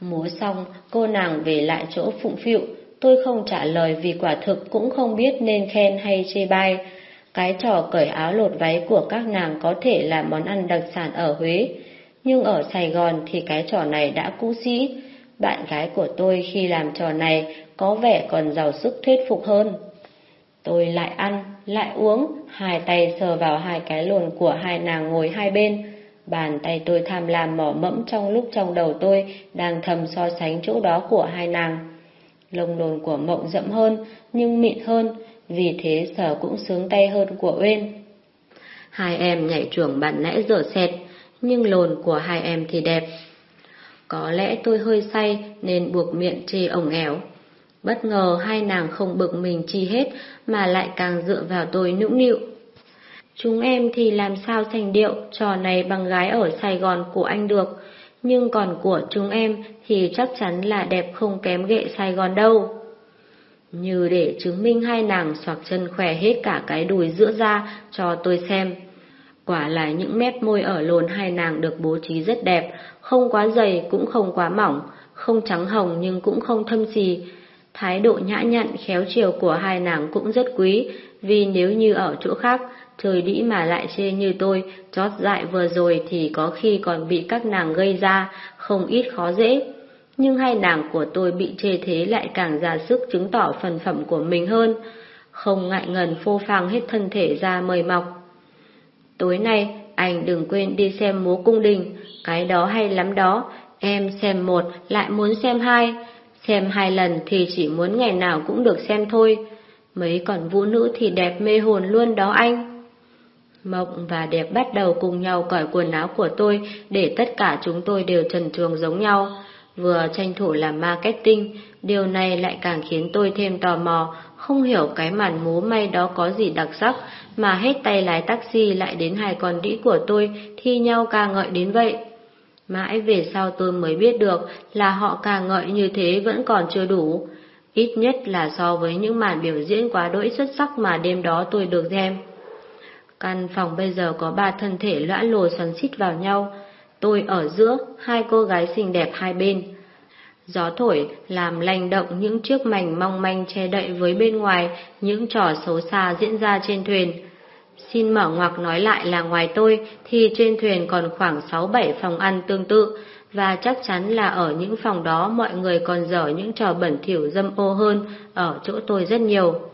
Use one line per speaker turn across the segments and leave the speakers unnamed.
Múa xong, cô nàng về lại chỗ phụng phịu, tôi không trả lời vì quả thực cũng không biết nên khen hay chê bai. Cái trò cởi áo lột váy của các nàng có thể là món ăn đặc sản ở Huế, nhưng ở Sài Gòn thì cái trò này đã cũ sĩ. Bạn gái của tôi khi làm trò này có vẻ còn giàu sức thuyết phục hơn. Tôi lại ăn, lại uống, hai tay sờ vào hai cái lồn của hai nàng ngồi hai bên. Bàn tay tôi tham lam mỏ mẫm trong lúc trong đầu tôi đang thầm so sánh chỗ đó của hai nàng. Lông đồn của mộng rậm hơn, nhưng mịn hơn, vì thế sở cũng sướng tay hơn của Uyên. Hai em nhảy chuồng bạn nãy rửa sệt, nhưng lồn của hai em thì đẹp. Có lẽ tôi hơi say nên buộc miệng chê ổng ẻo. Bất ngờ hai nàng không bực mình chi hết mà lại càng dựa vào tôi nũng nịu. Chúng em thì làm sao thành điệu trò này bằng gái ở Sài Gòn của anh được, nhưng còn của chúng em thì chắc chắn là đẹp không kém ghệ Sài Gòn đâu. Như để chứng minh hai nàng xoạc chân khỏe hết cả cái đùi giữa ra cho tôi xem. Quả là những mép môi ở lồn hai nàng được bố trí rất đẹp, không quá dày cũng không quá mỏng, không trắng hồng nhưng cũng không thâm xì. Thái độ nhã nhặn khéo chiều của hai nàng cũng rất quý, vì nếu như ở chỗ khác, chơi đĩ mà lại chê như tôi, chót dại vừa rồi thì có khi còn bị các nàng gây ra, không ít khó dễ. Nhưng hai nàng của tôi bị chê thế lại càng ra sức chứng tỏ phần phẩm của mình hơn, không ngại ngần phô phang hết thân thể ra mời mọc. Tối nay, anh đừng quên đi xem múa cung đình, cái đó hay lắm đó, em xem một lại muốn xem hai, xem hai lần thì chỉ muốn ngày nào cũng được xem thôi. Mấy còn vũ nữ thì đẹp mê hồn luôn đó anh. Mộng và đẹp bắt đầu cùng nhau cởi quần áo của tôi để tất cả chúng tôi đều trần truồng giống nhau. Vừa tranh thủ làm marketing, điều này lại càng khiến tôi thêm tò mò, không hiểu cái màn múa may đó có gì đặc sắc, mà hết tay lái taxi lại đến hai con đĩ của tôi thi nhau ca ngợi đến vậy. Mãi về sau tôi mới biết được là họ ca ngợi như thế vẫn còn chưa đủ, ít nhất là so với những màn biểu diễn quá đỗi xuất sắc mà đêm đó tôi được xem. Căn phòng bây giờ có ba thân thể lõa lồ xoắn xít vào nhau, tôi ở giữa, hai cô gái xinh đẹp hai bên. Gió thổi làm lành động những chiếc mảnh mong manh che đậy với bên ngoài những trò xấu xa diễn ra trên thuyền. Xin mở ngoặc nói lại là ngoài tôi thì trên thuyền còn khoảng 6-7 phòng ăn tương tự và chắc chắn là ở những phòng đó mọi người còn dở những trò bẩn thỉu dâm ô hơn ở chỗ tôi rất nhiều.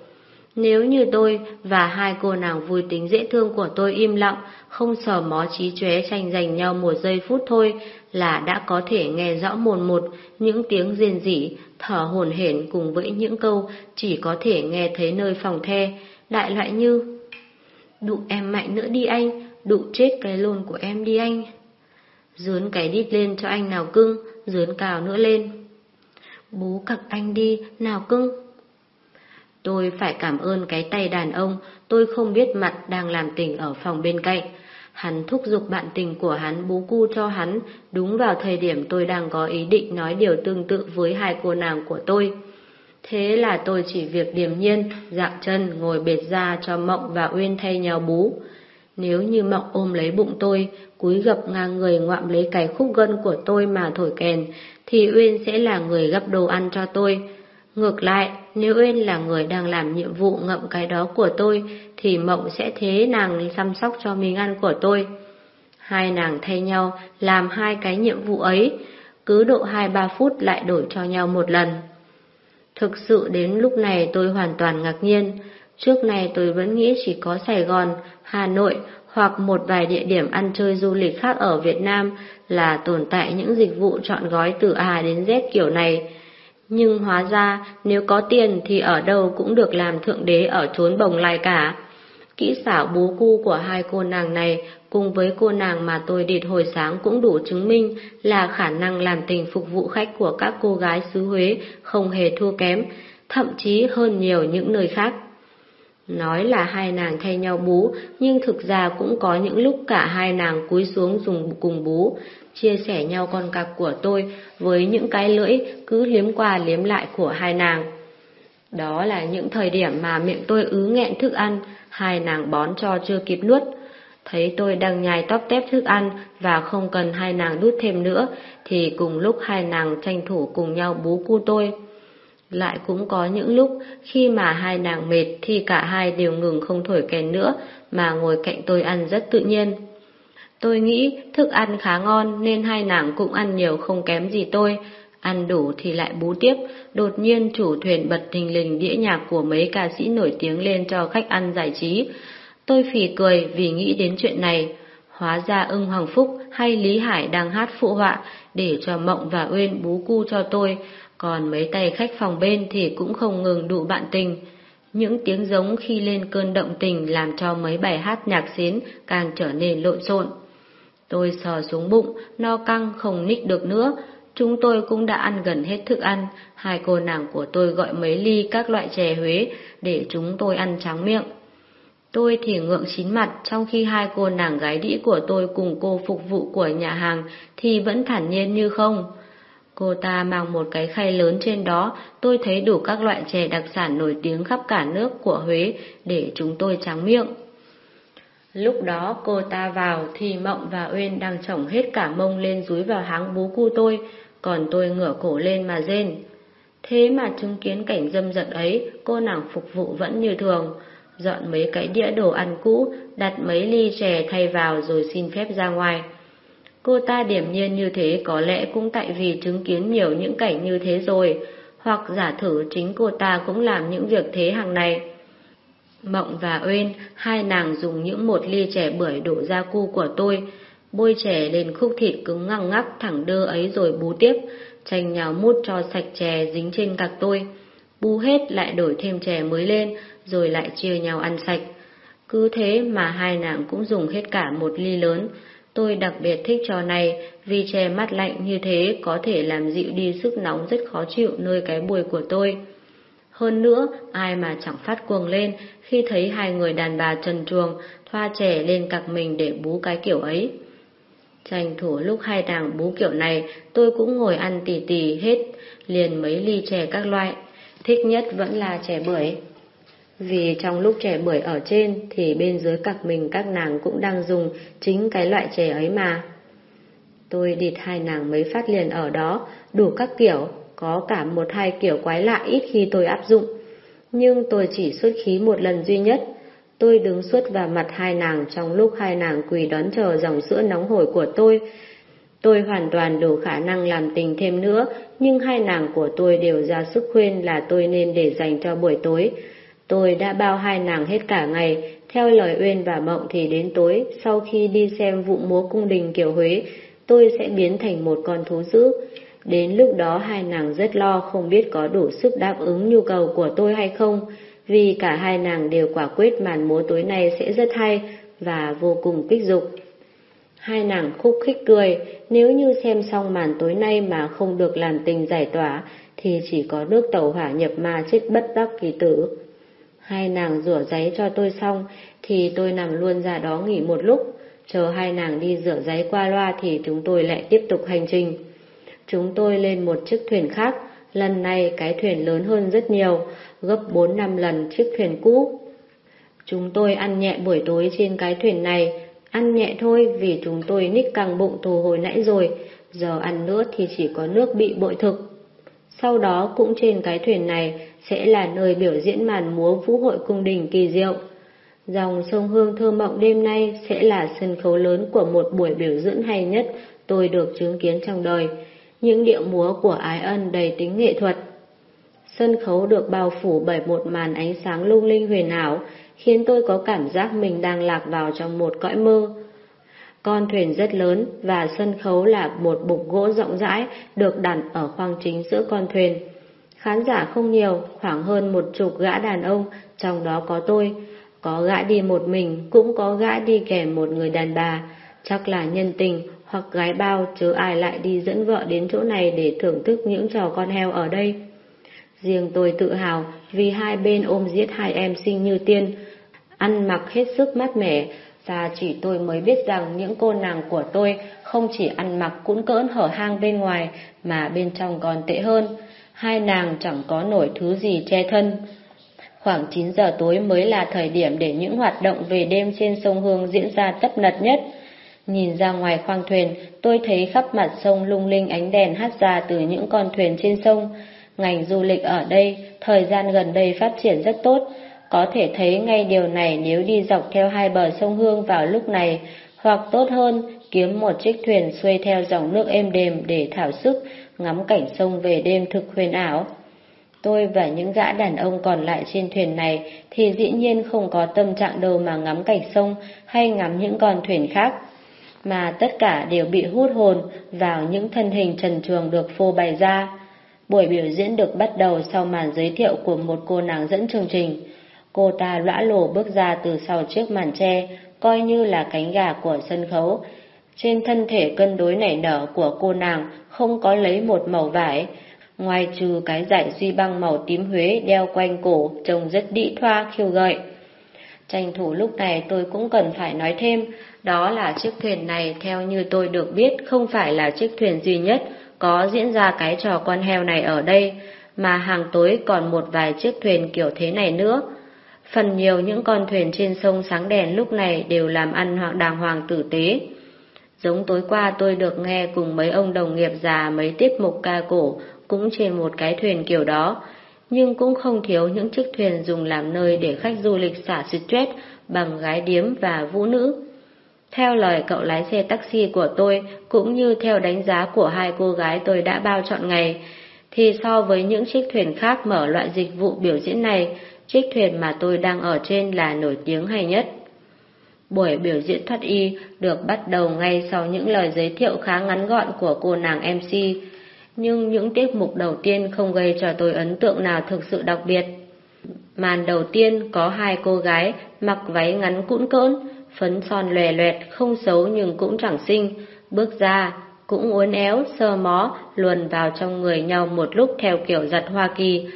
Nếu như tôi và hai cô nàng vui tính dễ thương của tôi im lặng, không sờ mó trí chóe tranh giành nhau một giây phút thôi là đã có thể nghe rõ mồn một những tiếng rên rỉ, thở hổn hển cùng với những câu chỉ có thể nghe thấy nơi phòng the, đại loại như Đụ em mạnh nữa đi anh, đụ chết cái lồn của em đi anh. Dướn cái đít lên cho anh nào cưng, dướn cào nữa lên. Bú cặc anh đi, nào cưng. Tôi phải cảm ơn cái tay đàn ông, tôi không biết mặt đang làm tình ở phòng bên cạnh. Hắn thúc giục bạn tình của hắn bú cu cho hắn, đúng vào thời điểm tôi đang có ý định nói điều tương tự với hai cô nàng của tôi. Thế là tôi chỉ việc điềm nhiên, dạng chân, ngồi bệt ra cho Mộng và Uyên thay nhau bú. Nếu như Mộng ôm lấy bụng tôi, cúi gập ngang người ngoạm lấy cái khúc gân của tôi mà thổi kèn, thì Uyên sẽ là người gấp đồ ăn cho tôi. Ngược lại, nếu Uyên là người đang làm nhiệm vụ ngậm cái đó của tôi, thì Mộng sẽ thế nàng chăm sóc cho miếng ăn của tôi. Hai nàng thay nhau làm hai cái nhiệm vụ ấy, cứ độ hai ba phút lại đổi cho nhau một lần. Thực sự đến lúc này tôi hoàn toàn ngạc nhiên. Trước này tôi vẫn nghĩ chỉ có Sài Gòn, Hà Nội hoặc một vài địa điểm ăn chơi du lịch khác ở Việt Nam là tồn tại những dịch vụ chọn gói từ A đến Z kiểu này. Nhưng hóa ra nếu có tiền thì ở đâu cũng được làm thượng đế ở chốn bồng lai cả. Kỹ xảo bú cu của hai cô nàng này cùng với cô nàng mà tôi địt hồi sáng cũng đủ chứng minh là khả năng làm tình phục vụ khách của các cô gái xứ Huế không hề thua kém, thậm chí hơn nhiều những nơi khác. Nói là hai nàng thay nhau bú, nhưng thực ra cũng có những lúc cả hai nàng cúi xuống dùng cùng bú, chia sẻ nhau con cặc của tôi với những cái lưỡi cứ liếm qua liếm lại của hai nàng. Đó là những thời điểm mà miệng tôi ứ nghẹn thức ăn, hai nàng bón cho chưa kịp nuốt. Thấy tôi đang nhai tóp tép thức ăn và không cần hai nàng đút thêm nữa, thì cùng lúc hai nàng tranh thủ cùng nhau bú cu tôi. Lại cũng có những lúc khi mà hai nàng mệt thì cả hai đều ngừng không thổi kèn nữa mà ngồi cạnh tôi ăn rất tự nhiên. Tôi nghĩ thức ăn khá ngon nên hai nàng cũng ăn nhiều không kém gì tôi. Ăn đủ thì lại bú tiếp, đột nhiên chủ thuyền bật thình lình đĩa nhạc của mấy ca sĩ nổi tiếng lên cho khách ăn giải trí. Tôi phì cười vì nghĩ đến chuyện này. Hóa ra ưng Hoàng Phúc hay Lý Hải đang hát phụ họa để cho Mộng và Uyên bú cu cho tôi, còn mấy tay khách phòng bên thì cũng không ngừng đụ bạn tình. Những tiếng giống khi lên cơn động tình làm cho mấy bài hát nhạc xến càng trở nên lộn xộn. Tôi sờ xuống bụng, no căng không ních được nữa. Chúng tôi cũng đã ăn gần hết thức ăn, hai cô nàng của tôi gọi mấy ly các loại chè Huế để chúng tôi ăn trắng miệng. Tôi thì ngượng chín mặt trong khi hai cô nàng gái đĩ của tôi cùng cô phục vụ của nhà hàng thì vẫn thản nhiên như không. Cô ta mang một cái khay lớn trên đó, tôi thấy đủ các loại chè đặc sản nổi tiếng khắp cả nước của Huế để chúng tôi tráng miệng. Lúc đó cô ta vào thì Mộng và Uyên đang chổng hết cả mông lên dúi vào háng bú cu tôi, còn tôi ngửa cổ lên mà rên. Thế mà chứng kiến cảnh dâm dật ấy, cô nàng phục vụ vẫn như thường, dọn mấy cái đĩa đồ ăn cũ, đặt mấy ly chè thay vào rồi xin phép ra ngoài. Cô ta điểm nhiên như thế có lẽ cũng tại vì chứng kiến nhiều những cảnh như thế rồi, hoặc giả thử chính cô ta cũng làm những việc thế hàng này. Mộng và Uyên, hai nàng dùng những một ly chè bưởi đổ ra cu của tôi, bôi chè lên khúc thịt cứng ngăng ngắc thẳng đơ ấy rồi bú tiếp, tranh nhào mút cho sạch chè dính trên cặc tôi. Bú hết lại đổi thêm chè mới lên, rồi lại chia nhau ăn sạch. Cứ thế mà hai nàng cũng dùng hết cả một ly lớn. Tôi đặc biệt thích trò này vì chè mắt lạnh như thế có thể làm dịu đi sức nóng rất khó chịu nơi cái bùi của tôi. Hơn nữa, ai mà chẳng phát cuồng lên khi thấy hai người đàn bà trần truồng thoa chè lên cặc mình để bú cái kiểu ấy. Tranh thủ lúc hai nàng bú kiểu này, tôi cũng ngồi ăn tỉ tỉ hết, liền mấy ly chè các loại. Thích nhất vẫn là chè bưởi. Vì trong lúc trẻ bưởi ở trên thì bên dưới cặp mình các nàng cũng đang dùng chính cái loại chè ấy mà. Tôi địt hai nàng mấy phát liền ở đó, đủ các kiểu, có cả một hai kiểu quái lạ ít khi tôi áp dụng. Nhưng tôi chỉ xuất khí một lần duy nhất. Tôi đứng suốt vào mặt hai nàng trong lúc hai nàng quỳ đón chờ dòng sữa nóng hổi của tôi. Tôi hoàn toàn đủ khả năng làm tình thêm nữa, nhưng hai nàng của tôi đều ra sức khuyên là tôi nên để dành cho buổi tối. Tôi đã bao hai nàng hết cả ngày, theo lời Uyên và Mộng thì đến tối, sau khi đi xem vụ múa cung đình kiểu Huế, tôi sẽ biến thành một con thú dữ. Đến lúc đó hai nàng rất lo không biết có đủ sức đáp ứng nhu cầu của tôi hay không, vì cả hai nàng đều quả quyết màn múa tối nay sẽ rất hay và vô cùng kích dục. Hai nàng khúc khích cười, nếu như xem xong màn tối nay mà không được làm tình giải tỏa, thì chỉ có nước tàu hỏa nhập ma chết bất đắc kỳ tử. Hai nàng rửa giấy cho tôi xong, thì tôi nằm luôn ra đó nghỉ một lúc, chờ hai nàng đi rửa giấy qua loa thì chúng tôi lại tiếp tục hành trình. Chúng tôi lên một chiếc thuyền khác, lần này cái thuyền lớn hơn rất nhiều, gấp 4 năm lần chiếc thuyền cũ. Chúng tôi ăn nhẹ buổi tối trên cái thuyền này, ăn nhẹ thôi vì chúng tôi ních căng bụng từ hồi nãy rồi, giờ ăn nữa thì chỉ có nước bị bội thực. Sau đó cũng trên cái thuyền này sẽ là nơi biểu diễn màn múa vũ hội cung đình kỳ diệu. Dòng sông Hương thơ mộng đêm nay sẽ là sân khấu lớn của một buổi biểu diễn hay nhất tôi được chứng kiến trong đời. Những điệu múa của Ái Ân đầy tính nghệ thuật. Sân khấu được bao phủ bởi một màn ánh sáng lung linh huyền ảo, khiến tôi có cảm giác mình đang lạc vào trong một cõi mơ. Con thuyền rất lớn và sân khấu là một bục gỗ rộng rãi được đặt ở khoang chính giữa con thuyền. Khán giả không nhiều, khoảng hơn một chục gã đàn ông, trong đó có tôi. Có gã đi một mình, cũng có gã đi kèm một người đàn bà. Chắc là nhân tình hoặc gái bao chứ ai lại đi dẫn vợ đến chỗ này để thưởng thức những trò con heo ở đây. Riêng tôi tự hào vì hai bên ôm giết hai em sinh như tiên, ăn mặc hết sức mát mẻ, và chỉ tôi mới biết rằng những cô nàng của tôi không chỉ ăn mặc cũng cỡn hở hang bên ngoài mà bên trong còn tệ hơn hai nàng chẳng có nổi thứ gì che thân. Khoảng 9 giờ tối mới là thời điểm để những hoạt động về đêm trên sông Hương diễn ra tấp nập nhất. Nhìn ra ngoài khoang thuyền, tôi thấy khắp mặt sông lung linh ánh đèn hát ra từ những con thuyền trên sông. Ngành du lịch ở đây, thời gian gần đây phát triển rất tốt. Có thể thấy ngay điều này nếu đi dọc theo hai bờ sông Hương vào lúc này, hoặc tốt hơn, kiếm một chiếc thuyền xuôi theo dòng nước êm đềm để thảo sức, ngắm cảnh sông về đêm thực huyền ảo. Tôi và những gã đàn ông còn lại trên thuyền này thì dĩ nhiên không có tâm trạng đâu mà ngắm cảnh sông hay ngắm những con thuyền khác, mà tất cả đều bị hút hồn vào những thân hình trần truồng được phô bày ra. Buổi biểu diễn được bắt đầu sau màn giới thiệu của một cô nàng dẫn chương trình. Cô ta lõa lồ bước ra từ sau chiếc màn tre, coi như là cánh gà của sân khấu. Trên thân thể cân đối nảy nở của cô nàng không có lấy một màu vải, ngoài trừ cái dải duy băng màu tím Huế đeo quanh cổ trông rất đĩ thoa khiêu gợi. Tranh thủ lúc này tôi cũng cần phải nói thêm, đó là chiếc thuyền này theo như tôi được biết không phải là chiếc thuyền duy nhất có diễn ra cái trò con heo này ở đây, mà hàng tối còn một vài chiếc thuyền kiểu thế này nữa. Phần nhiều những con thuyền trên sông sáng đèn lúc này đều làm ăn hoặc đàng hoàng tử tế. Giống tối qua tôi được nghe cùng mấy ông đồng nghiệp già mấy tiết mục ca cổ cũng trên một cái thuyền kiểu đó, nhưng cũng không thiếu những chiếc thuyền dùng làm nơi để khách du lịch xả stress bằng gái điếm và vũ nữ. Theo lời cậu lái xe taxi của tôi, cũng như theo đánh giá của hai cô gái tôi đã bao chọn ngày, thì so với những chiếc thuyền khác mở loại dịch vụ biểu diễn này, chiếc thuyền mà tôi đang ở trên là nổi tiếng hay nhất. Buổi biểu diễn thoát y được bắt đầu ngay sau những lời giới thiệu khá ngắn gọn của cô nàng MC, nhưng những tiết mục đầu tiên không gây cho tôi ấn tượng nào thực sự đặc biệt. Màn đầu tiên có hai cô gái mặc váy ngắn cũn cỡn, phấn son lòe loẹt, không xấu nhưng cũng chẳng xinh, bước ra, cũng uốn éo, sơ mó, luồn vào trong người nhau một lúc theo kiểu giật Hoa Kỳ.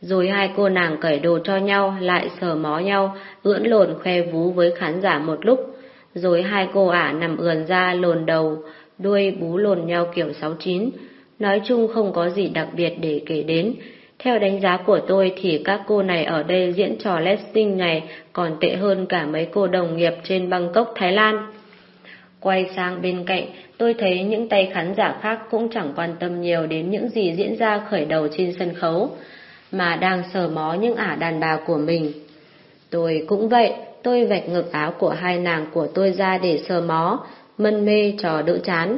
Rồi hai cô nàng cởi đồ cho nhau, lại sờ mó nhau, ưỡn lồn khoe vú với khán giả một lúc. Rồi hai cô ả nằm ườn ra lồn đầu, đuôi bú lồn nhau kiểu sáu chín. Nói chung không có gì đặc biệt để kể đến. Theo đánh giá của tôi thì các cô này ở đây diễn trò lesting này còn tệ hơn cả mấy cô đồng nghiệp trên Bangkok, Thái Lan. Quay sang bên cạnh, tôi thấy những tay khán giả khác cũng chẳng quan tâm nhiều đến những gì diễn ra khởi đầu trên sân khấu, mà đang sờ mó những ả đàn bà của mình. Tôi cũng vậy, tôi vạch ngực áo của hai nàng của tôi ra để sờ mó, mân mê trò đỡ chán.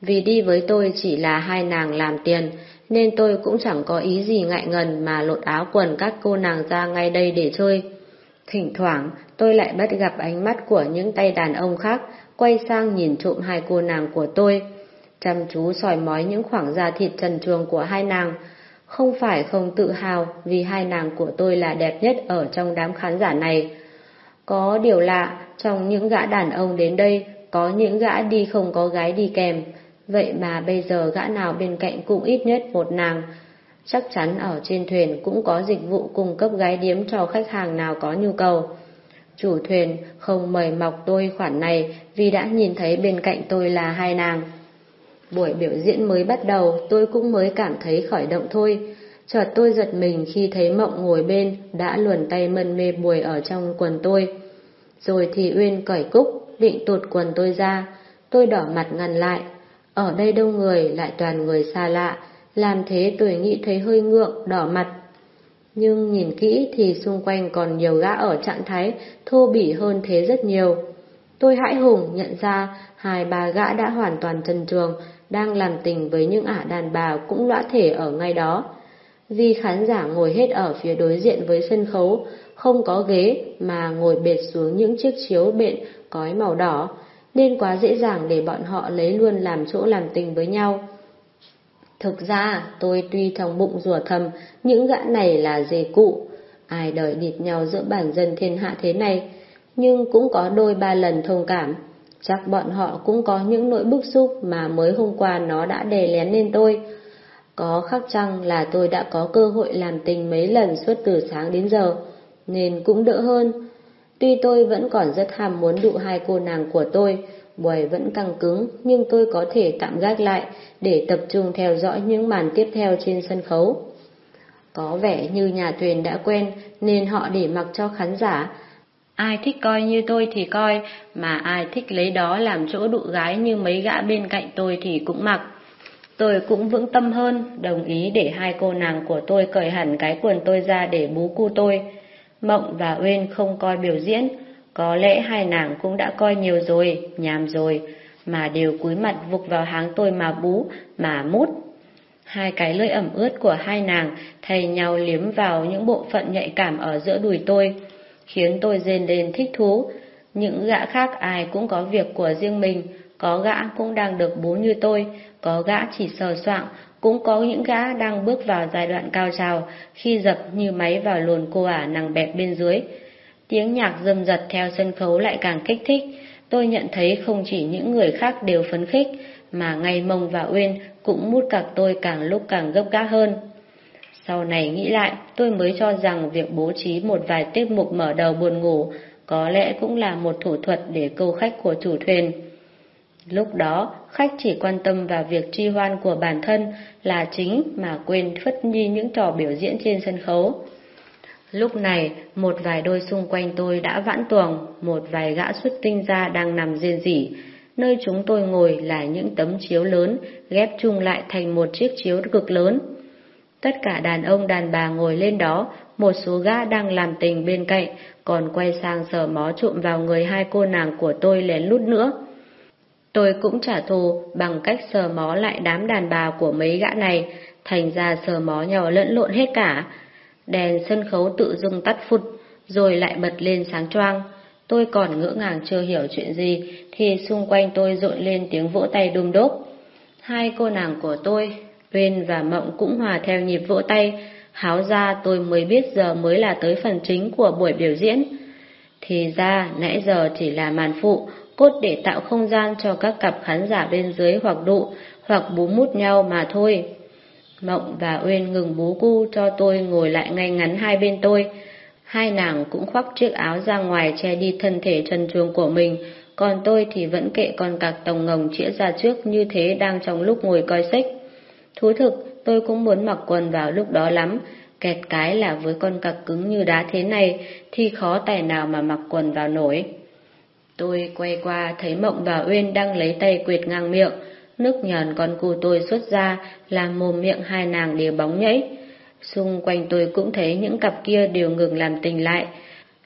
Vì đi với tôi chỉ là hai nàng làm tiền, nên tôi cũng chẳng có ý gì ngại ngần mà lột áo quần các cô nàng ra ngay đây để chơi. Thỉnh thoảng, tôi lại bắt gặp ánh mắt của những tay đàn ông khác, quay sang nhìn trộm hai cô nàng của tôi. Chăm chú soi mói những khoảng da thịt trần truồng của hai nàng. Không phải không tự hào vì hai nàng của tôi là đẹp nhất ở trong đám khán giả này. Có điều lạ, trong những gã đàn ông đến đây, có những gã đi không có gái đi kèm, Vậy mà bây giờ gã nào bên cạnh cũng ít nhất một nàng. Chắc chắn ở trên thuyền cũng có dịch vụ cung cấp gái điếm cho khách hàng nào có nhu cầu. Chủ thuyền không mời mọc tôi khoản này vì đã nhìn thấy bên cạnh tôi là hai nàng. Buổi biểu diễn mới bắt đầu tôi cũng mới cảm thấy khởi động thôi. Chợt tôi giật mình khi thấy Mộng ngồi bên đã luồn tay mân mê bùi ở trong quần tôi. Rồi thì Uyên cởi cúc, định tụt quần tôi ra. Tôi đỏ mặt ngăn lại, ở đây đông người lại toàn người xa lạ, làm thế tôi nghĩ thấy hơi ngượng, đỏ mặt. Nhưng nhìn kỹ thì xung quanh còn nhiều gã ở trạng thái thô bỉ hơn thế rất nhiều. Tôi hãi hùng nhận ra hai bà gã đã hoàn toàn trần trường, đang làm tình với những ả đàn bà cũng lõa thể ở ngay đó. Vì khán giả ngồi hết ở phía đối diện với sân khấu, không có ghế mà ngồi bệt xuống những chiếc chiếu bện cói màu đỏ, nên quá dễ dàng để bọn họ lấy luôn làm chỗ làm tình với nhau. Thực ra, tôi tuy trong bụng rùa thầm, những gã này là dề cụ, ai đời địt nhau giữa bản dân thiên hạ thế này, nhưng cũng có đôi ba lần thông cảm. Chắc bọn họ cũng có những nỗi bức xúc mà mới hôm qua nó đã đè lén lên tôi. Có khắc chăng là tôi đã có cơ hội làm tình mấy lần suốt từ sáng đến giờ, nên cũng đỡ hơn. Tuy tôi vẫn còn rất ham muốn đụ hai cô nàng của tôi, buổi vẫn căng cứng, nhưng tôi có thể tạm gác lại để tập trung theo dõi những màn tiếp theo trên sân khấu. Có vẻ như nhà thuyền đã quen nên họ để mặc cho khán giả. Ai thích coi như tôi thì coi, mà ai thích lấy đó làm chỗ đụ gái như mấy gã bên cạnh tôi thì cũng mặc. Tôi cũng vững tâm hơn, đồng ý để hai cô nàng của tôi cởi hẳn cái quần tôi ra để bú cu tôi. Mộng và Uyên không coi biểu diễn, có lẽ hai nàng cũng đã coi nhiều rồi, nhàm rồi, mà đều cúi mặt vục vào háng tôi mà bú, mà mút. Hai cái lưỡi ẩm ướt của hai nàng thay nhau liếm vào những bộ phận nhạy cảm ở giữa đùi tôi, khiến tôi rên lên thích thú. Những gã khác ai cũng có việc của riêng mình, có gã cũng đang được bố như tôi, có gã chỉ sờ soạng, cũng có những gã đang bước vào giai đoạn cao trào khi dập như máy vào luồn cô ả nàng bẹp bên dưới. Tiếng nhạc dâm giật theo sân khấu lại càng kích thích, tôi nhận thấy không chỉ những người khác đều phấn khích, mà ngay Mông và Uyên cũng mút cặc tôi càng lúc càng gấp gáp hơn. Sau này nghĩ lại, tôi mới cho rằng việc bố trí một vài tiết mục mở đầu buồn ngủ có lẽ cũng là một thủ thuật để câu khách của chủ thuyền. Lúc đó, khách chỉ quan tâm vào việc tri hoan của bản thân là chính mà quên phất nhi những trò biểu diễn trên sân khấu. Lúc này, một vài đôi xung quanh tôi đã vãn tuồng, một vài gã xuất tinh ra đang nằm rên rỉ. Nơi chúng tôi ngồi là những tấm chiếu lớn, ghép chung lại thành một chiếc chiếu cực lớn. Tất cả đàn ông đàn bà ngồi lên đó, một số gã đang làm tình bên cạnh, còn quay sang sờ mó trụm vào người hai cô nàng của tôi lén lút nữa. Tôi cũng trả thù bằng cách sờ mó lại đám đàn bà của mấy gã này, thành ra sờ mó nhau lẫn lộn hết cả. Đèn sân khấu tự dưng tắt phụt, rồi lại bật lên sáng choang. Tôi còn ngỡ ngàng chưa hiểu chuyện gì, thì xung quanh tôi rộn lên tiếng vỗ tay đùm đốp. Hai cô nàng của tôi, Uyên và Mộng cũng hòa theo nhịp vỗ tay, háo ra tôi mới biết giờ mới là tới phần chính của buổi biểu diễn. Thì ra, nãy giờ chỉ là màn phụ, cốt để tạo không gian cho các cặp khán giả bên dưới hoặc đụ, hoặc bú mút nhau mà thôi. Mộng và Uyên ngừng bú cu cho tôi ngồi lại ngay ngắn hai bên tôi. Hai nàng cũng khoác chiếc áo ra ngoài che đi thân thể trần truồng của mình, còn tôi thì vẫn kệ con cặc tòng ngồng chĩa ra trước như thế đang trong lúc ngồi coi sách. Thú thực, tôi cũng muốn mặc quần vào lúc đó lắm, kẹt cái là với con cặc cứng như đá thế này thì khó tài nào mà mặc quần vào nổi. Tôi quay qua thấy Mộng và Uyên đang lấy tay quyệt ngang miệng, nước nhờn con cu tôi xuất ra làm mồm miệng hai nàng đều bóng nhảy. Xung quanh tôi cũng thấy những cặp kia đều ngừng làm tình lại,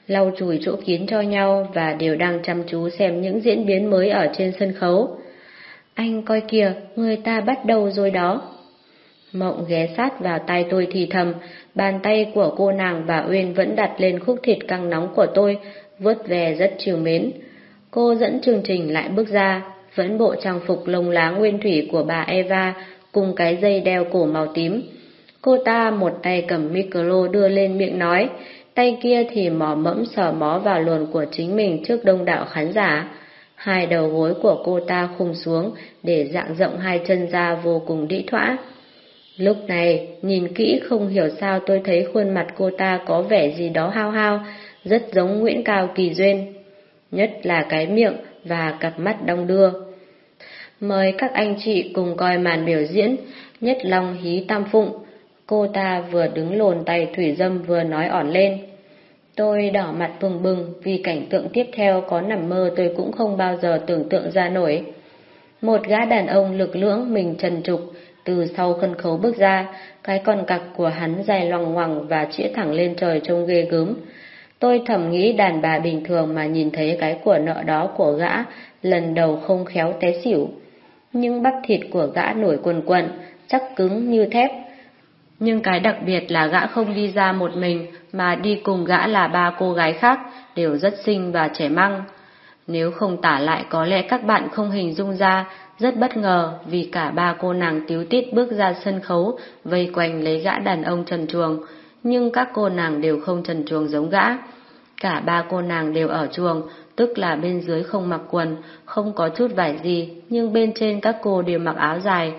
lau chùi chỗ kín cho nhau và đều đang chăm chú xem những diễn biến mới ở trên sân khấu. Anh coi kìa, người ta bắt đầu rồi đó. Mộng ghé sát vào tay tôi thì thầm, bàn tay của cô nàng và Uyên vẫn đặt lên khúc thịt căng nóng của tôi, vớt về rất chiều mến. Cô dẫn chương trình lại bước ra, vẫn bộ trang phục lông lá nguyên thủy của bà Eva cùng cái dây đeo cổ màu tím. Cô ta một tay cầm micro đưa lên miệng nói, tay kia thì mò mẫm sờ mó vào luồn của chính mình trước đông đảo khán giả. Hai đầu gối của cô ta khung xuống để dạng rộng hai chân ra vô cùng đĩ thoã. Lúc này, nhìn kỹ không hiểu sao tôi thấy khuôn mặt cô ta có vẻ gì đó hao hao, rất giống Nguyễn Cao Kỳ Duyên. Nhất là cái miệng và cặp mắt đong đưa. Mời các anh chị cùng coi màn biểu diễn, nhất long hí tam phụng. Cô ta vừa đứng lồn tay thủy dâm vừa nói ỏn lên. Tôi đỏ mặt bừng bừng vì cảnh tượng tiếp theo có nằm mơ tôi cũng không bao giờ tưởng tượng ra nổi. Một gã đàn ông lực lưỡng mình trần trục từ sau sân khấu bước ra, cái con cặc của hắn dài loằng ngoằng và chĩa thẳng lên trời trông ghê gớm. Tôi thầm nghĩ đàn bà bình thường mà nhìn thấy cái của nợ đó của gã lần đầu không khéo té xỉu. Nhưng bắp thịt của gã nổi quần quần, chắc cứng như thép. Nhưng cái đặc biệt là gã không đi ra một mình mà đi cùng gã là ba cô gái khác, đều rất xinh và trẻ măng. Nếu không tả lại có lẽ các bạn không hình dung ra, rất bất ngờ vì cả ba cô nàng tiếu tít bước ra sân khấu, vây quanh lấy gã đàn ông trần chuồng, nhưng các cô nàng đều không trần chuồng giống gã. Cả ba cô nàng đều ở chuồng, tức là bên dưới không mặc quần, không có chút vải gì, nhưng bên trên các cô đều mặc áo dài.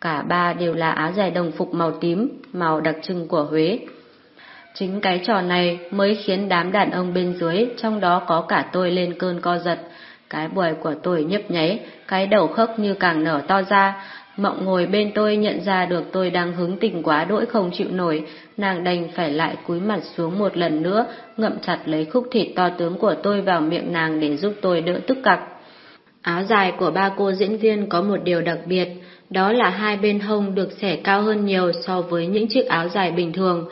Cả ba đều là áo dài đồng phục màu tím, màu đặc trưng của Huế. Chính cái trò này mới khiến đám đàn ông bên dưới, trong đó có cả tôi lên cơn co giật. Cái buổi của tôi nhấp nháy, cái đầu khớp như càng nở to ra, Mộng ngồi bên tôi nhận ra được tôi đang hứng tình quá đỗi không chịu nổi, nàng đành phải lại cúi mặt xuống một lần nữa, ngậm chặt lấy khúc thịt to tướng của tôi vào miệng nàng để giúp tôi đỡ tức cặc. Áo dài của ba cô diễn viên có một điều đặc biệt, đó là hai bên hông được xẻ cao hơn nhiều so với những chiếc áo dài bình thường.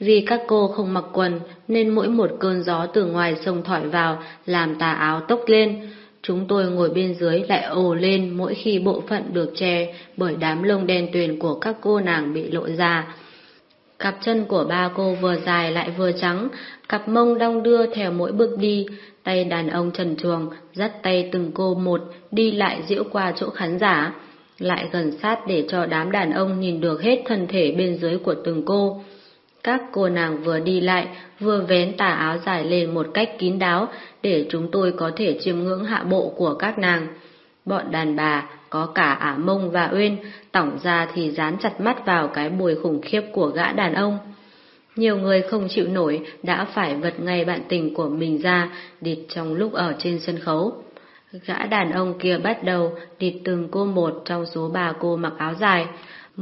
Vì các cô không mặc quần nên mỗi một cơn gió từ ngoài sông thổi vào làm tà áo tốc lên. Chúng tôi ngồi bên dưới lại ồ lên mỗi khi bộ phận được che bởi đám lông đen tuyền của các cô nàng bị lộ ra. Cặp chân của ba cô vừa dài lại vừa trắng, cặp mông đong đưa theo mỗi bước đi, tay đàn ông trần truồng, dắt tay từng cô một, đi lại diễu qua chỗ khán giả, lại gần sát để cho đám đàn ông nhìn được hết thân thể bên dưới của từng cô. Các cô nàng vừa đi lại, vừa vén tà áo dài lên một cách kín đáo để chúng tôi có thể chiêm ngưỡng hạ bộ của các nàng. Bọn đàn bà, có cả ả mông và uyên, tổng ra thì dán chặt mắt vào cái bùi khủng khiếp của gã đàn ông. Nhiều người không chịu nổi đã phải vật ngay bạn tình của mình ra địt trong lúc ở trên sân khấu. Gã đàn ông kia bắt đầu địt từng cô một trong số bà cô mặc áo dài.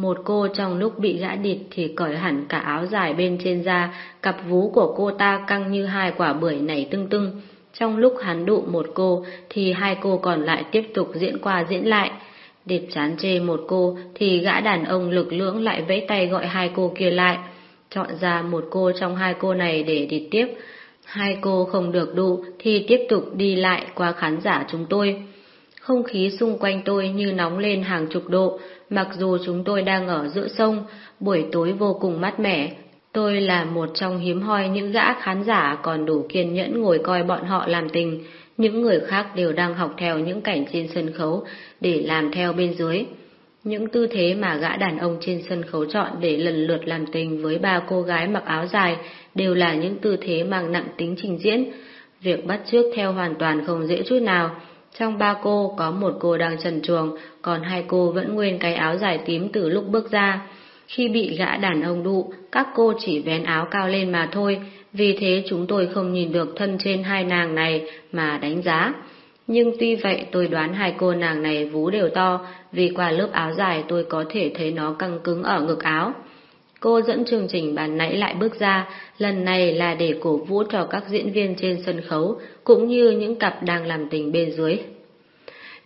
Một cô trong lúc bị gã địt thì cởi hẳn cả áo dài bên trên ra, cặp vú của cô ta căng như hai quả bưởi nảy tưng tưng. Trong lúc hắn đụ một cô thì hai cô còn lại tiếp tục diễn qua diễn lại. Điệp chán chê một cô thì gã đàn ông lực lưỡng lại vẫy tay gọi hai cô kia lại. Chọn ra một cô trong hai cô này để địt tiếp. Hai cô không được đụ thì tiếp tục đi lại qua khán giả chúng tôi. Không khí xung quanh tôi như nóng lên hàng chục độ, mặc dù chúng tôi đang ở giữa sông, buổi tối vô cùng mát mẻ. Tôi là một trong hiếm hoi những gã khán giả còn đủ kiên nhẫn ngồi coi bọn họ làm tình, những người khác đều đang học theo những cảnh trên sân khấu để làm theo bên dưới. Những tư thế mà gã đàn ông trên sân khấu chọn để lần lượt làm tình với ba cô gái mặc áo dài đều là những tư thế mang nặng tính trình diễn. Việc bắt chước theo hoàn toàn không dễ chút nào. Trong ba cô có một cô đang trần chuồng, còn hai cô vẫn nguyên cái áo dài tím từ lúc bước ra. Khi bị gã đàn ông đụ, các cô chỉ vén áo cao lên mà thôi, vì thế chúng tôi không nhìn được thân trên hai nàng này mà đánh giá. Nhưng tuy vậy tôi đoán hai cô nàng này vú đều to, vì qua lớp áo dài tôi có thể thấy nó căng cứng ở ngực áo. Cô dẫn chương trình bàn nãy lại bước ra, lần này là để cổ vũ cho các diễn viên trên sân khấu, cũng như những cặp đang làm tình bên dưới.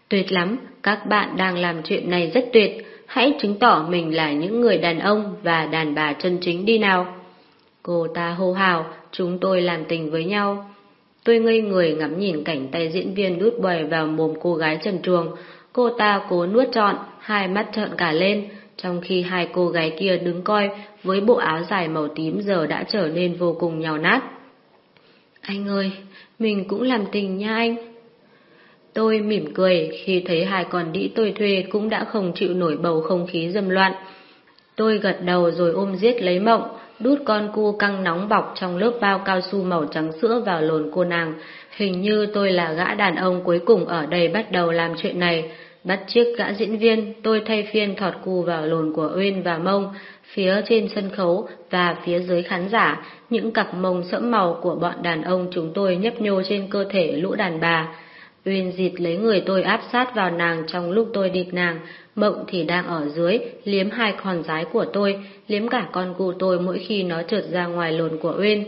Tuyệt lắm, các bạn đang làm chuyện này rất tuyệt, hãy chứng tỏ mình là những người đàn ông và đàn bà chân chính đi nào. Cô ta hô hào, chúng tôi làm tình với nhau. Tôi ngây người ngắm nhìn cảnh tay diễn viên đút bòi vào mồm cô gái trần truồng. Cô ta cố nuốt trọn, hai mắt trợn cả lên, trong khi hai cô gái kia đứng coi với bộ áo dài màu tím giờ đã trở nên vô cùng nhào nát. Anh ơi, mình cũng làm tình nha anh. Tôi mỉm cười khi thấy hai con đĩ tôi thuê cũng đã không chịu nổi bầu không khí dâm loạn. Tôi gật đầu rồi ôm giết lấy mộng, đút con cu căng nóng bọc trong lớp bao cao su màu trắng sữa vào lồn cô nàng. Hình như tôi là gã đàn ông cuối cùng ở đây bắt đầu làm chuyện này. Bắt chiếc gã diễn viên, tôi thay phiên thọt cù vào lồn của Uyên và Mông, phía trên sân khấu và phía dưới khán giả, những cặp mông sẫm màu của bọn đàn ông chúng tôi nhấp nhô trên cơ thể lũ đàn bà. Uyên dịt lấy người tôi áp sát vào nàng trong lúc tôi địt nàng, Mộng thì đang ở dưới, liếm hai con rái của tôi, liếm cả con cụ tôi mỗi khi nó trượt ra ngoài lồn của Uyên.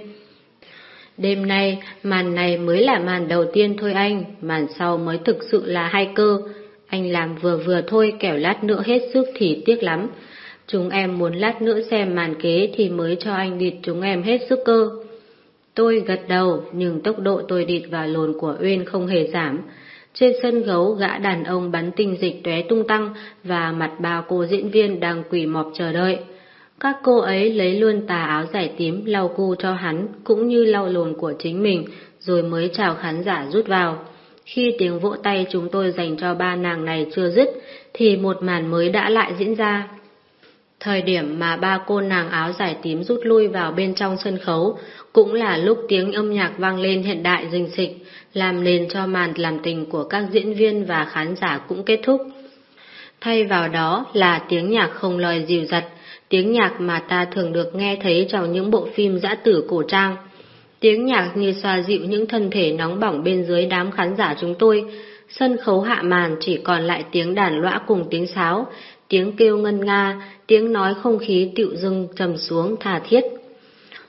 Đêm nay, màn này mới là màn đầu tiên thôi anh, màn sau mới thực sự là hai cơ. Anh làm vừa vừa thôi, kẻo lát nữa hết sức thì tiếc lắm. Chúng em muốn lát nữa xem màn kế thì mới cho anh địt chúng em hết sức cơ. Tôi gật đầu, nhưng tốc độ tôi địt vào lồn của Uyên không hề giảm. Trên sân gấu gã đàn ông bắn tinh dịch tóe tung tăng và mặt ba cô diễn viên đang quỳ mọp chờ đợi. Các cô ấy lấy luôn tà áo giải tím lau cu cho hắn cũng như lau lồn của chính mình rồi mới chào khán giả rút vào. Khi tiếng vỗ tay chúng tôi dành cho ba nàng này chưa dứt thì một màn mới đã lại diễn ra. Thời điểm mà ba cô nàng áo giải tím rút lui vào bên trong sân khấu cũng là lúc tiếng âm nhạc vang lên hiện đại rình xịch làm nền cho màn làm tình của các diễn viên và khán giả cũng kết thúc. Thay vào đó là tiếng nhạc không lời dịu dặt, tiếng nhạc mà ta thường được nghe thấy trong những bộ phim dã tử cổ trang. Tiếng nhạc như xoa dịu những thân thể nóng bỏng bên dưới đám khán giả chúng tôi, sân khấu hạ màn chỉ còn lại tiếng đàn lõa cùng tiếng sáo, tiếng kêu ngân nga, tiếng nói không khí tựu dưng trầm xuống thà thiết.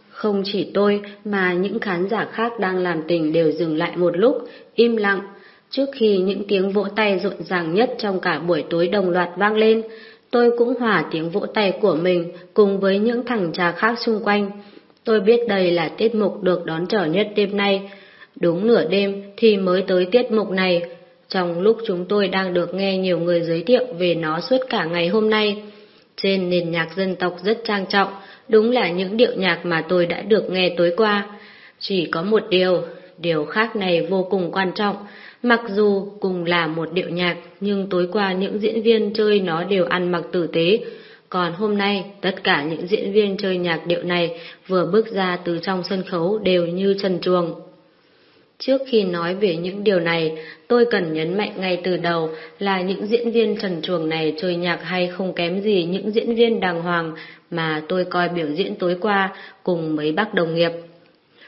Không chỉ tôi mà những khán giả khác đang làm tình đều dừng lại một lúc, im lặng, trước khi những tiếng vỗ tay rộn ràng nhất trong cả buổi tối đồng loạt vang lên, tôi cũng hòa tiếng vỗ tay của mình cùng với những thằng trà khác xung quanh. Tôi biết đây là tiết mục được đón chờ nhất đêm nay. Đúng nửa đêm thì mới tới tiết mục này, trong lúc chúng tôi đang được nghe nhiều người giới thiệu về nó suốt cả ngày hôm nay. Trên nền nhạc dân tộc rất trang trọng, đúng là những điệu nhạc mà tôi đã được nghe tối qua. Chỉ có một điều, điều khác này vô cùng quan trọng. Mặc dù cùng là một điệu nhạc, nhưng tối qua những diễn viên chơi nó đều ăn mặc tử tế. Còn hôm nay, tất cả những diễn viên chơi nhạc điệu này vừa bước ra từ trong sân khấu đều như trần chuồng Trước khi nói về những điều này, tôi cần nhấn mạnh ngay từ đầu là những diễn viên trần chuồng này chơi nhạc hay không kém gì những diễn viên đàng hoàng mà tôi coi biểu diễn tối qua cùng mấy bác đồng nghiệp.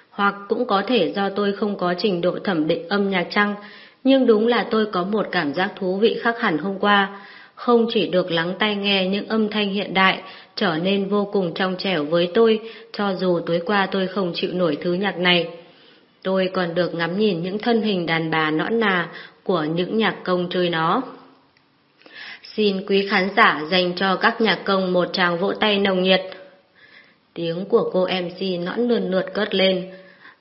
Hoặc cũng có thể do tôi không có trình độ thẩm định âm nhạc chăng, nhưng đúng là tôi có một cảm giác thú vị khác hẳn hôm qua, không chỉ được lắng tai nghe những âm thanh hiện đại, trở nên vô cùng trong trẻo với tôi, cho dù tối qua tôi không chịu nổi thứ nhạc này. Tôi còn được ngắm nhìn những thân hình đàn bà nõn nà của những nhạc công chơi nó. Xin quý khán giả dành cho các nhạc công một tràng vỗ tay nồng nhiệt. Tiếng của cô MC nõn lườn lượt cất lên.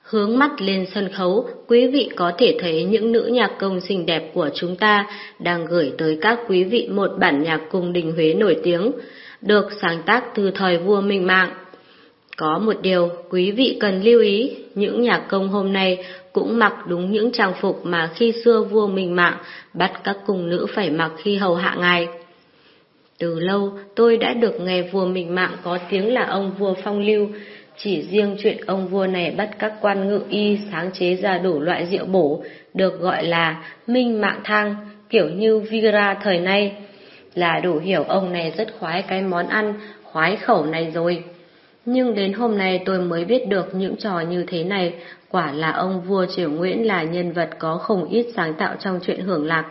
Hướng mắt lên sân khấu, quý vị có thể thấy những nữ nhạc công xinh đẹp của chúng ta đang gửi tới các quý vị một bản nhạc cung đình Huế nổi tiếng, được sáng tác từ thời vua Minh Mạng. Có một điều quý vị cần lưu ý, những nhạc công hôm nay cũng mặc đúng những trang phục mà khi xưa vua Minh Mạng bắt các cung nữ phải mặc khi hầu hạ ngài. Từ lâu tôi đã được nghe vua Minh Mạng có tiếng là ông vua phong lưu, chỉ riêng chuyện ông vua này bắt các quan ngự y sáng chế ra đủ loại rượu bổ, được gọi là minh mạng thang, kiểu như Vira thời nay, là đủ hiểu ông này rất khoái cái món ăn, khoái khẩu này rồi. Nhưng đến hôm nay tôi mới biết được những trò như thế này, quả là ông vua Triều Nguyễn là nhân vật có không ít sáng tạo trong chuyện hưởng lạc.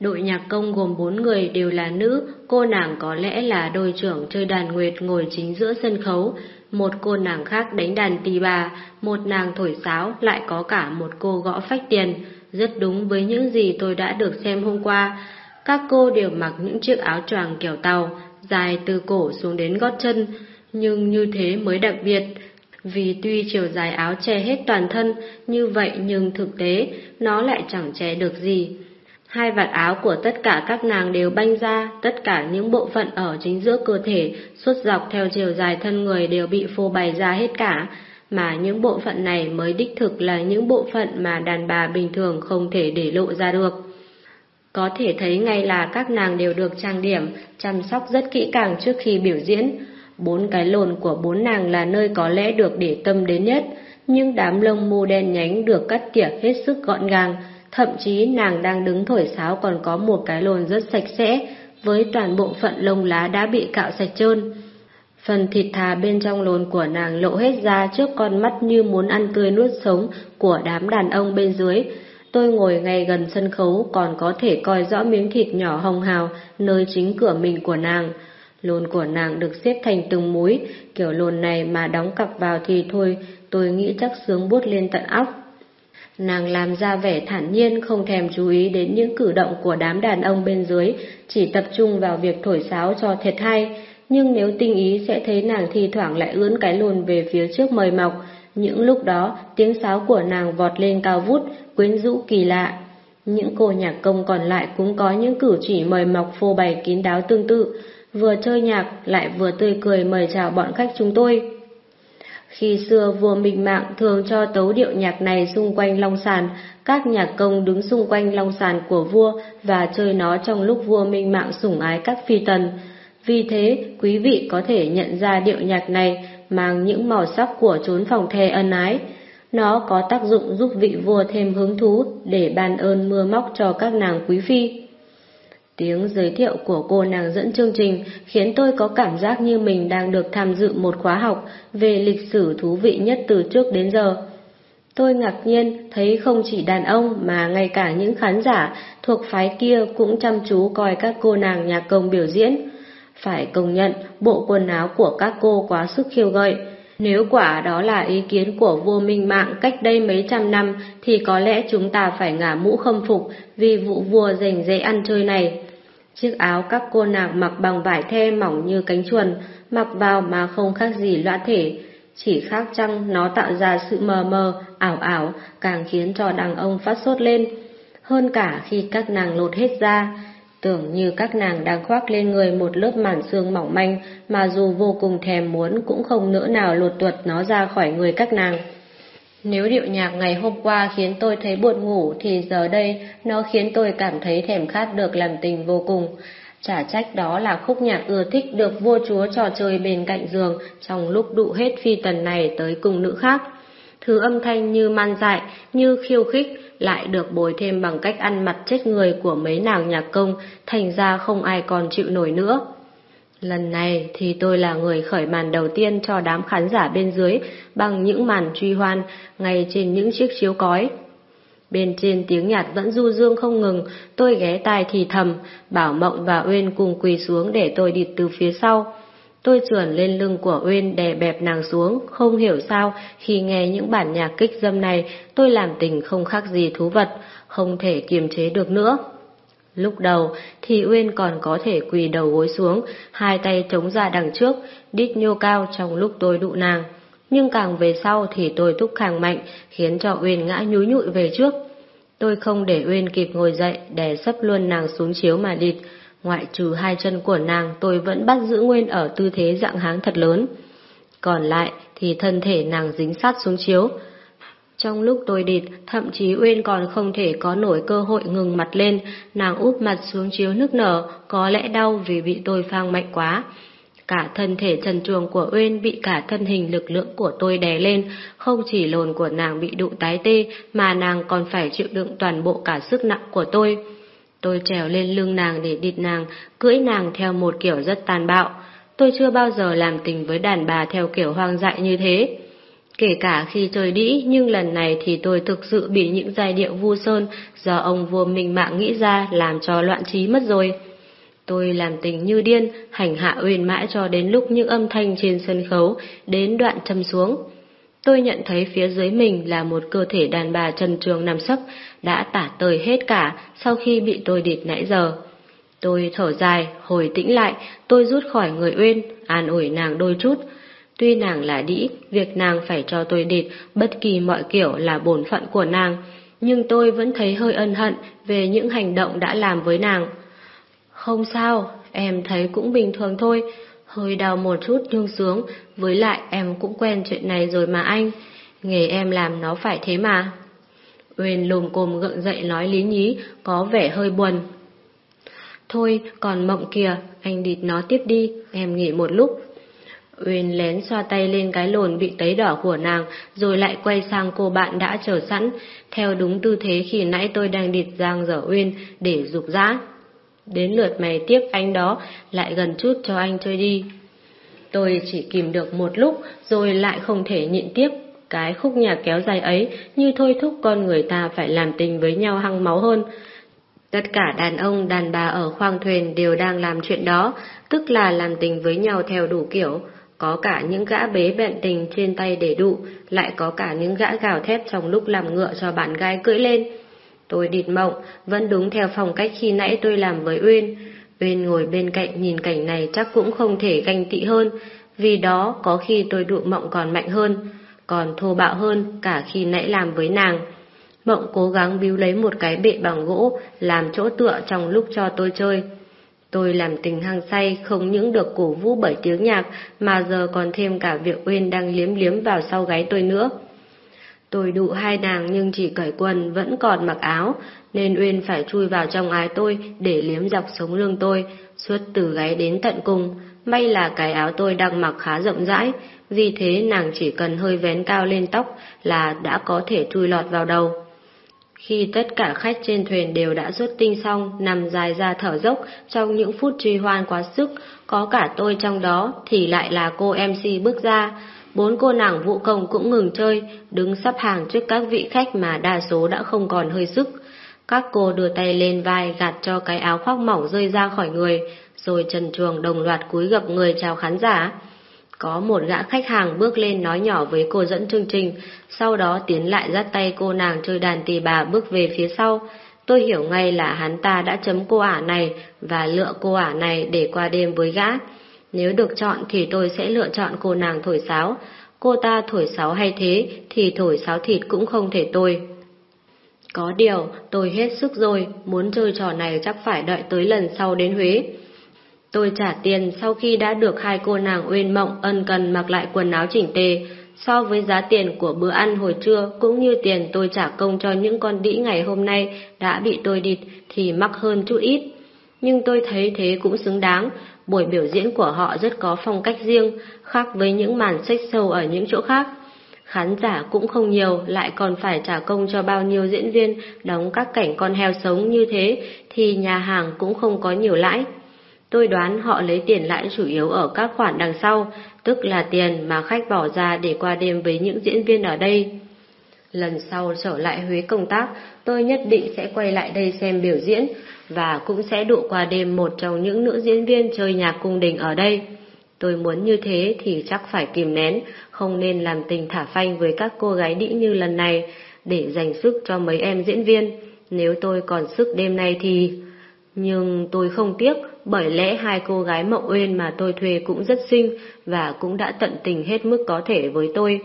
Đội nhạc công gồm bốn người đều là nữ, cô nàng có lẽ là đội trưởng chơi đàn nguyệt ngồi chính giữa sân khấu, một cô nàng khác đánh đàn tỳ bà, một nàng thổi sáo, lại có cả một cô gõ phách tiền, rất đúng với những gì tôi đã được xem hôm qua. Các cô đều mặc những chiếc áo choàng kiểu tàu, dài từ cổ xuống đến gót chân, nhưng như thế mới đặc biệt, vì tuy chiều dài áo che hết toàn thân, như vậy nhưng thực tế nó lại chẳng che được gì. Hai vạt áo của tất cả các nàng đều banh ra, tất cả những bộ phận ở chính giữa cơ thể, suốt dọc theo chiều dài thân người đều bị phô bày ra hết cả, mà những bộ phận này mới đích thực là những bộ phận mà đàn bà bình thường không thể để lộ ra được. Có thể thấy ngay là các nàng đều được trang điểm, chăm sóc rất kỹ càng trước khi biểu diễn. Bốn cái lồn của bốn nàng là nơi có lẽ được để tâm đến nhất, nhưng đám lông mu đen nhánh được cắt tỉa hết sức gọn gàng, Thậm chí nàng đang đứng thổi sáo còn có một cái lồn rất sạch sẽ, với toàn bộ phận lông lá đã bị cạo sạch trơn. Phần thịt thà bên trong lồn của nàng lộ hết ra trước con mắt như muốn ăn tươi nuốt sống của đám đàn ông bên dưới. Tôi ngồi ngay gần sân khấu còn có thể coi rõ miếng thịt nhỏ hồng hào nơi chính cửa mình của nàng. Lồn của nàng được xếp thành từng múi, kiểu lồn này mà đóng cặp vào thì thôi, tôi nghĩ chắc sướng bút lên tận óc. Nàng làm ra vẻ thản nhiên không thèm chú ý đến những cử động của đám đàn ông bên dưới, chỉ tập trung vào việc thổi sáo cho thiệt hay. Nhưng nếu tinh ý sẽ thấy nàng thi thoảng lại ưỡn cái lùn về phía trước mời mọc. Những lúc đó, tiếng sáo của nàng vọt lên cao vút, quyến rũ kỳ lạ. Những cô nhạc công còn lại cũng có những cử chỉ mời mọc phô bày kín đáo tương tự, vừa chơi nhạc lại vừa tươi cười mời chào bọn khách chúng tôi. Khi xưa vua Minh Mạng thường cho tấu điệu nhạc này xung quanh long sàn, các nhạc công đứng xung quanh long sàn của vua và chơi nó trong lúc vua Minh Mạng sủng ái các phi tần. Vì thế, quý vị có thể nhận ra điệu nhạc này mang những màu sắc của chốn phòng thề ân ái. Nó có tác dụng giúp vị vua thêm hứng thú để ban ơn mưa móc cho các nàng quý phi. Tiếng giới thiệu của cô nàng dẫn chương trình khiến tôi có cảm giác như mình đang được tham dự một khóa học về lịch sử thú vị nhất từ trước đến giờ. Tôi ngạc nhiên thấy không chỉ đàn ông mà ngay cả những khán giả thuộc phái kia cũng chăm chú coi các cô nàng nhạc công biểu diễn. Phải công nhận, bộ quần áo của các cô quá sức khiêu gợi. Nếu quả đó là ý kiến của vua Minh Mạng cách đây mấy trăm năm thì có lẽ chúng ta phải ngả mũ khâm phục vì vụ vua rành rẽ ăn chơi này. Chiếc áo các cô nàng mặc bằng vải the mỏng như cánh chuồn, mặc vào mà không khác gì lõa thể, chỉ khác chăng nó tạo ra sự mờ mờ, ảo ảo, càng khiến cho đàn ông phát sốt lên. Hơn cả khi các nàng lột hết ra, tưởng như các nàng đang khoác lên người một lớp màn xương mỏng manh mà dù vô cùng thèm muốn cũng không nỡ nào lột tuột nó ra khỏi người các nàng. Nếu điệu nhạc ngày hôm qua khiến tôi thấy buồn ngủ thì giờ đây nó khiến tôi cảm thấy thèm khát được làm tình vô cùng. Chả trách đó là khúc nhạc ưa thích được vua chúa trò chơi bên cạnh giường trong lúc đụ hết phi tần này tới cùng nữ khác. Thứ âm thanh như man dại, như khiêu khích, lại được bồi thêm bằng cách ăn mặt chết người của mấy nàng nhạc công, thành ra không ai còn chịu nổi nữa. Lần này thì tôi là người khởi màn đầu tiên cho đám khán giả bên dưới bằng những màn truy hoan ngay trên những chiếc chiếu cói. Bên trên tiếng nhạc vẫn du dương không ngừng, tôi ghé tai thì thầm, Bảo Mộng và Uyên cùng quỳ xuống để tôi địt từ phía sau. Tôi trườn lên lưng của Uyên đè bẹp nàng xuống, không hiểu sao khi nghe những bản nhạc kích dâm này tôi làm tình không khác gì thú vật, không thể kiềm chế được nữa. Lúc đầu thì Uyên còn có thể quỳ đầu gối xuống, hai tay chống ra đằng trước, đít nhô cao trong lúc tôi đụ nàng nhưng càng về sau thì tôi thúc càng mạnh, khiến cho Uyên ngã nhúi nhụi về trước. Tôi không để Uyên kịp ngồi dậy, đè sấp luôn nàng xuống chiếu mà địt. Ngoại trừ hai chân của nàng, tôi vẫn bắt giữ nguyên ở tư thế dạng háng thật lớn. Còn lại thì thân thể nàng dính sát xuống chiếu. Trong lúc tôi địt, thậm chí Uyên còn không thể có nổi cơ hội ngừng mặt lên, nàng úp mặt xuống chiếu nước nở, có lẽ đau vì bị tôi phang mạnh quá. Cả thân thể trần truồng của Uyên bị cả thân hình lực lượng của tôi đè lên, không chỉ lồn của nàng bị đụng tái tê, mà nàng còn phải chịu đựng toàn bộ cả sức nặng của tôi. Tôi trèo lên lưng nàng để địt nàng, cưỡi nàng theo một kiểu rất tàn bạo. Tôi chưa bao giờ làm tình với đàn bà theo kiểu hoang dại như thế. Kể cả khi chơi đĩ, nhưng lần này thì tôi thực sự bị những giai điệu vu sơn do ông vua Minh Mạng nghĩ ra làm cho loạn trí mất rồi. Tôi làm tình như điên, hành hạ uyên mãi cho đến lúc những âm thanh trên sân khấu đến đoạn châm xuống. Tôi nhận thấy phía dưới mình là một cơ thể đàn bà trần trường nằm sấp, đã tả tơi hết cả sau khi bị tôi địt nãy giờ. Tôi thở dài, hồi tĩnh lại, tôi rút khỏi người Uyên, an ủi nàng đôi chút. Tuy nàng là đĩ, việc nàng phải cho tôi địt bất kỳ mọi kiểu là bổn phận của nàng, nhưng tôi vẫn thấy hơi ân hận về những hành động đã làm với nàng. Không sao, em thấy cũng bình thường thôi, hơi đau một chút nhưng sướng, với lại em cũng quen chuyện này rồi mà anh, nghề em làm nó phải thế mà. Uyên lùm cồm gượng dậy nói lý nhí, có vẻ hơi buồn. Thôi, còn mộng kìa, anh địt nó tiếp đi, em nghỉ một lúc. Uyên lén xoa tay lên cái lồn bị tấy đỏ của nàng, rồi lại quay sang cô bạn đã chờ sẵn, theo đúng tư thế khi nãy tôi đang địt giang dở Uyên để dục dã. Đến lượt mày tiếp anh đó, lại gần chút cho anh chơi đi. Tôi chỉ kìm được một lúc, rồi lại không thể nhịn tiếp. Cái khúc nhạc kéo dài ấy như thôi thúc con người ta phải làm tình với nhau hăng máu hơn. Tất cả đàn ông, đàn bà ở khoang thuyền đều đang làm chuyện đó, tức là làm tình với nhau theo đủ kiểu. Có cả những gã bế bẹn tình trên tay để đụ, lại có cả những gã gào thét trong lúc làm ngựa cho bạn gái cưỡi lên. Tôi địt mộng, vẫn đúng theo phong cách khi nãy tôi làm với Uyên. Uyên ngồi bên cạnh nhìn cảnh này chắc cũng không thể ganh tị hơn, vì đó có khi tôi đụ mộng còn mạnh hơn, còn thô bạo hơn cả khi nãy làm với nàng. Mộng cố gắng bíu lấy một cái bệ bằng gỗ, làm chỗ tựa trong lúc cho tôi chơi. Tôi làm tình hăng say không những được cổ vũ bởi tiếng nhạc mà giờ còn thêm cả việc Uyên đang liếm liếm vào sau gáy tôi nữa. Tôi đụ hai nàng nhưng chỉ cởi quần vẫn còn mặc áo, nên Uyên phải chui vào trong ái tôi để liếm dọc sống lưng tôi, suốt từ gáy đến tận cùng. May là cái áo tôi đang mặc khá rộng rãi, vì thế nàng chỉ cần hơi vén cao lên tóc là đã có thể chui lọt vào đầu. Khi tất cả khách trên thuyền đều đã xuất tinh xong, nằm dài ra thở dốc trong những phút truy hoan quá sức, có cả tôi trong đó thì lại là cô MC bước ra, bốn cô nàng vũ công cũng ngừng chơi, đứng sắp hàng trước các vị khách mà đa số đã không còn hơi sức. Các cô đưa tay lên vai gạt cho cái áo khoác mỏng rơi ra khỏi người, rồi trần truồng đồng loạt cúi gập người chào khán giả. Có một gã khách hàng bước lên nói nhỏ với cô dẫn chương trình, sau đó tiến lại dắt tay cô nàng chơi đàn tỳ bà bước về phía sau. Tôi hiểu ngay là hắn ta đã chấm cô ả này và lựa cô ả này để qua đêm với gã. Nếu được chọn thì tôi sẽ lựa chọn cô nàng thổi sáo. Cô ta thổi sáo hay thế thì thổi sáo thịt cũng không thể tôi. Có điều, tôi hết sức rồi, muốn chơi trò này chắc phải đợi tới lần sau đến Huế. Tôi trả tiền sau khi đã được hai cô nàng uyên mộng ân cần mặc lại quần áo chỉnh tề, so với giá tiền của bữa ăn hồi trưa cũng như tiền tôi trả công cho những con đĩ ngày hôm nay đã bị tôi địt thì mắc hơn chút ít. Nhưng tôi thấy thế cũng xứng đáng, buổi biểu diễn của họ rất có phong cách riêng, khác với những màn sách sâu ở những chỗ khác. Khán giả cũng không nhiều, lại còn phải trả công cho bao nhiêu diễn viên đóng các cảnh con heo sống như thế, thì nhà hàng cũng không có nhiều lãi. Tôi đoán họ lấy tiền lãi chủ yếu ở các khoản đằng sau, tức là tiền mà khách bỏ ra để qua đêm với những diễn viên ở đây. Lần sau trở lại Huế công tác, tôi nhất định sẽ quay lại đây xem biểu diễn và cũng sẽ đụ qua đêm một trong những nữ diễn viên chơi nhạc cung đình ở đây. Tôi muốn như thế thì chắc phải kìm nén, không nên làm tình thả phanh với các cô gái đĩ như lần này, để dành sức cho mấy em diễn viên. Nếu tôi còn sức đêm nay thì... Nhưng tôi không tiếc, bởi lẽ hai cô gái mộng uyên mà tôi thuê cũng rất xinh và cũng đã tận tình hết mức có thể với tôi.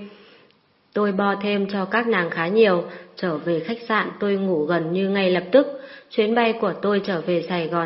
Tôi bo thêm cho các nàng khá nhiều, trở về khách sạn tôi ngủ gần như ngay lập tức. Chuyến bay của tôi trở về Sài Gòn